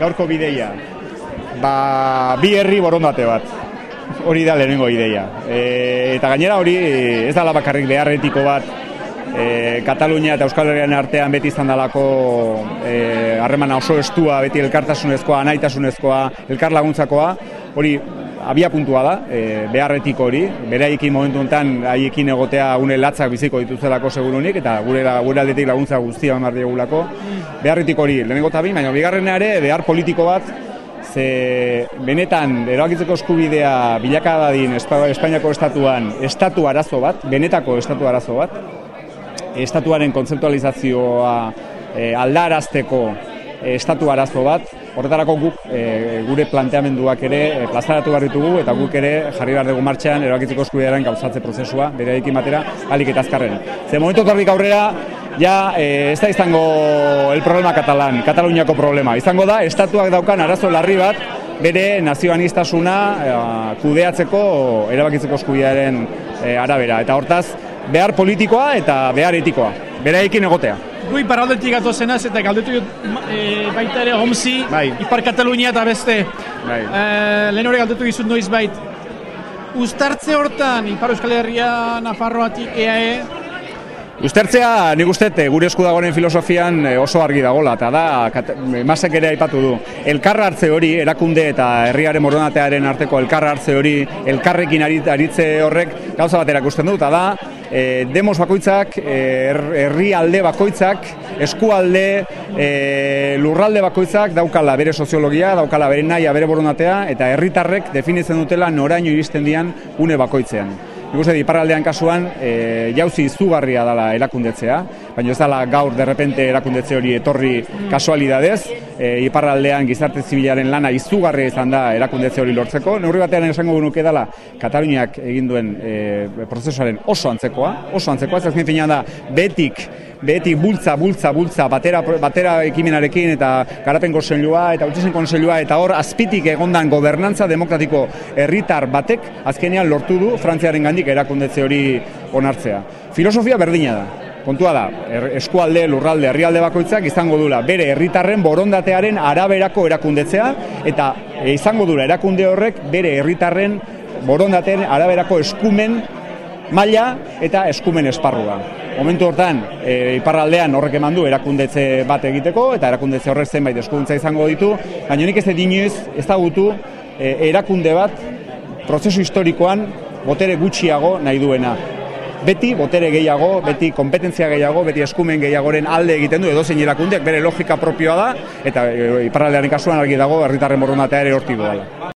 gaurko bideia, ba, bi herri borondate bat. Hori da lehenengo ideia. E, eta gainera hori ez da bakarrik beharretiko bat e, Katalunia eta Euskal Herrian artean beti izan dalako e, harremana oso estua, beti elkartasunezkoa, anaitasunezkoa, elkar laguntzakoa, hori abia puntua da, e, beharretiko hori, beraikin momentu honetan haiekin egotea une latzak biziko dituzelako segurunik, eta gure, gure aldetik laguntza guztia emar diegulako, beharretiko hori, lehenengo tabi, baina bigarren ere, behar politiko bat, ze benetan erabakitzeko eskubidea bilaka dadin Espainiako estatuan estatu arazo bat, benetako estatu arazo bat, estatuaren kontzeptualizazioa e, aldarazteko estatu arazo bat, horretarako guk e, gure planteamenduak ere e, plazaratu barritugu eta guk ere jarri behar dugu martxean erabakitzeko eskubidearen gauzatze prozesua, bere ekin batera, alik eta azkarren. Ze momentu torrik aurrera, ja e, ez da izango el problema katalan, kataluniako problema. Izango da, estatuak daukan arazo larri bat, bere nazioanistasuna e, kudeatzeko erabakitzeko eskubidearen e, arabera. Eta hortaz, behar politikoa eta behar etikoa. Bera ekin egotea. Gui paraldetik gato zenaz eta galdetu e, baita ere homzi, bai. Ipar Katalunia eta beste. Bai. E, lehen hori galdetu gizut noiz bait. Uztartze hortan, Ipar Euskal Herria, Nafarroatik, EAE, Ustertzea, nik uste, gure esku dagoen filosofian oso argi dagola, eta da, masek ere aipatu du, elkarra hartze hori, erakunde eta herriaren moronatearen arteko elkarra hartze hori, elkarrekin aritze horrek, gauza bat erakusten du, eta da, e, demos bakoitzak, herri alde bakoitzak, eskualde, e, lurralde bakoitzak daukala bere soziologia, daukala bere naia, bere boronatea, eta herritarrek definitzen dutela noraino iristen dian une bakoitzean. Ikuste di iparraldean kasuan e, jauzi izugarria dela erakundetzea, baina ez dela gaur derrepente erakundetze hori etorri kasualidadez, e, iparraldean gizarte zibilaren lana izugarria izan da erakundetze hori lortzeko. Neurri batean esango genuke dela Kataluniak egin duen e, prozesuaren oso antzekoa, oso antzekoa, ez fina da betik beti bultza, bultza, bultza, batera, batera ekimenarekin eta garapen konseilua eta utzizen konseilua eta hor azpitik egondan gobernantza demokratiko herritar batek azkenean lortu du Frantziaren gandik erakundetze hori onartzea. Filosofia berdina da. Kontua da, er, eskualde, lurralde, herrialde bakoitzak izango dula bere herritarren borondatearen araberako erakundetzea eta e, izango dula erakunde horrek bere herritarren borondateen araberako eskumen maila eta eskumen esparrua. Momentu hortan, e, iparraldean horrek eman du erakundetze bat egiteko, eta erakundetze horrek zenbait eskuduntza izango ditu, baina nik ez edinoiz ez dagutu e, erakunde bat prozesu historikoan botere gutxiago nahi duena. Beti botere gehiago, beti kompetentzia gehiago, beti eskumen gehiagoren alde egiten du edozein erakundeak bere logika propioa da, eta e, iparraldearen kasuan argi dago herritarren borronatea ere horti doala.